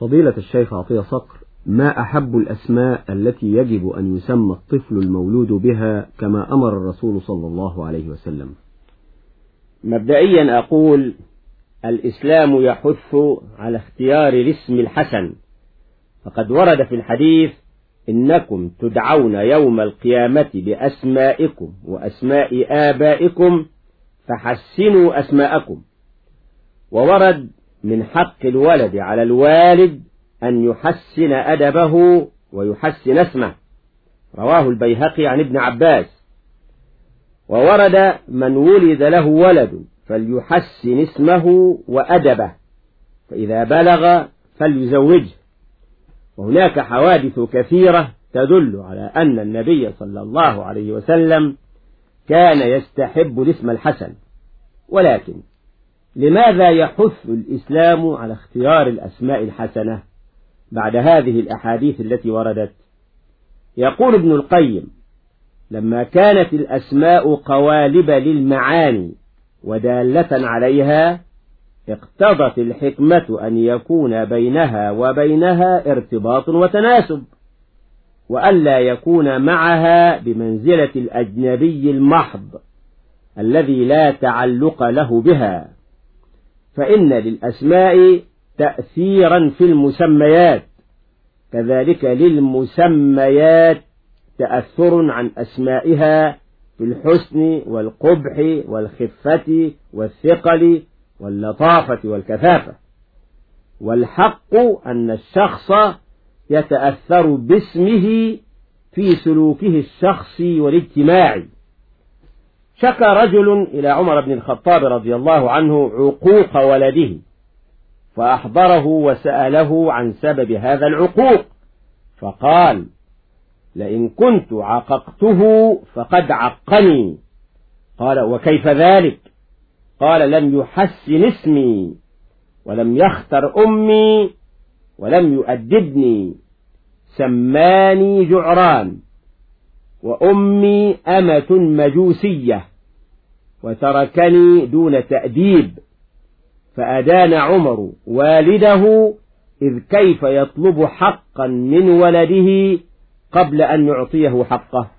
فضيلة الشيخ عطية صقر ما أحب الأسماء التي يجب أن يسمى الطفل المولود بها كما أمر الرسول صلى الله عليه وسلم؟ مبدئيا أقول الإسلام يحث على اختيار الاسم الحسن. فقد ورد في الحديث إنكم تدعون يوم القيامة بأسمائكم وأسماء آبائكم فحسنوا أسماءكم. وورد من حق الولد على الوالد أن يحسن أدبه ويحسن اسمه. رواه البيهقي عن ابن عباس. وورد من ولد له ولد فليحسن اسمه وأدبه فإذا بلغ فليزوجه. وهناك حوادث كثيرة تدل على أن النبي صلى الله عليه وسلم كان يستحب الاسم الحسن ولكن لماذا يحث الإسلام على اختيار الأسماء الحسنة بعد هذه الأحاديث التي وردت؟ يقول ابن القيم لما كانت الأسماء قوالب للمعاني ودالة عليها اقتضت الحكمة أن يكون بينها وبينها ارتباط وتناسب وألا يكون معها بمنزلة الأجنبي المحض الذي لا تعلق له بها. فإن للأسماء تأثيرا في المسميات. كذلك للمسميات تأثر عن أسمائها في الحسن والقبح والخفة والثقل واللطافة والكثافة. والحق أن الشخص يتأثر باسمه في سلوكه الشخصي والاجتماعي. شكى رجل إلى عمر بن الخطاب رضي الله عنه عقوق ولده فأحضره وسأله عن سبب هذا العقوق فقال لئن كنت عققته فقد عقني. قال وكيف ذلك؟ قال لم يحسن اسمي ولم يختر أمي ولم يؤدبني سماني جعران وأمي أمة مجوسية. وتركني دون تأديب فأدان عمر والده إذ كيف يطلب حقا من ولده قبل أن يعطيه حقه.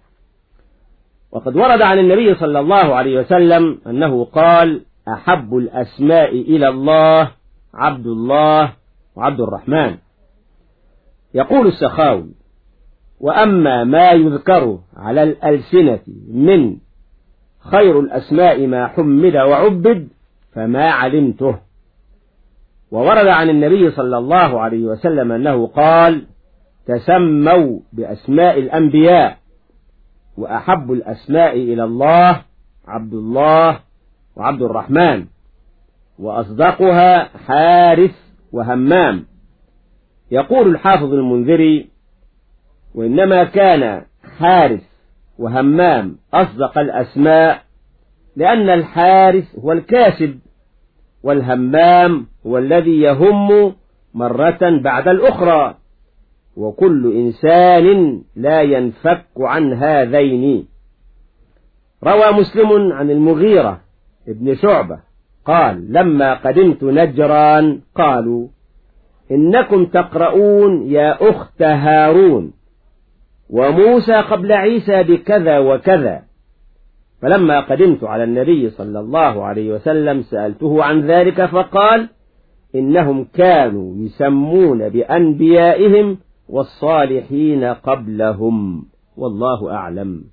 وقد ورد عن النبي صلى الله عليه وسلم أنه قال أحب الأسماء إلى الله عبد الله وعبد الرحمن. يقول السخاوي وأما ما يذكر على الألسنة من خير الأسماء ما حمد وعبد فما علمته. وورد عن النبي صلى الله عليه وسلم أنه قال تسموا بأسماء الأنبياء وأحب الأسماء إلى الله عبد الله وعبد الرحمن وأصدقها حارث وهمام. يقول الحافظ المنذري وإنما كان حارث وهمام أصدق الأسماء لأن الحارث هو الكاسب والهمام هو الذي يهم مرة بعد الأخرى. وكل إنسان لا ينفك عن هذين. روى مسلم عن المغيرة ابن شعبة قال لما قدمت نجران قالوا إنكم تقرؤون يا أخت هارون. وموسى قبل عيسى بكذا وكذا. فلما قدمت على النبي صلى الله عليه وسلم سألته عن ذلك فقال إنهم كانوا يسمون بأنبيائهم والصالحين قبلهم. والله أعلم.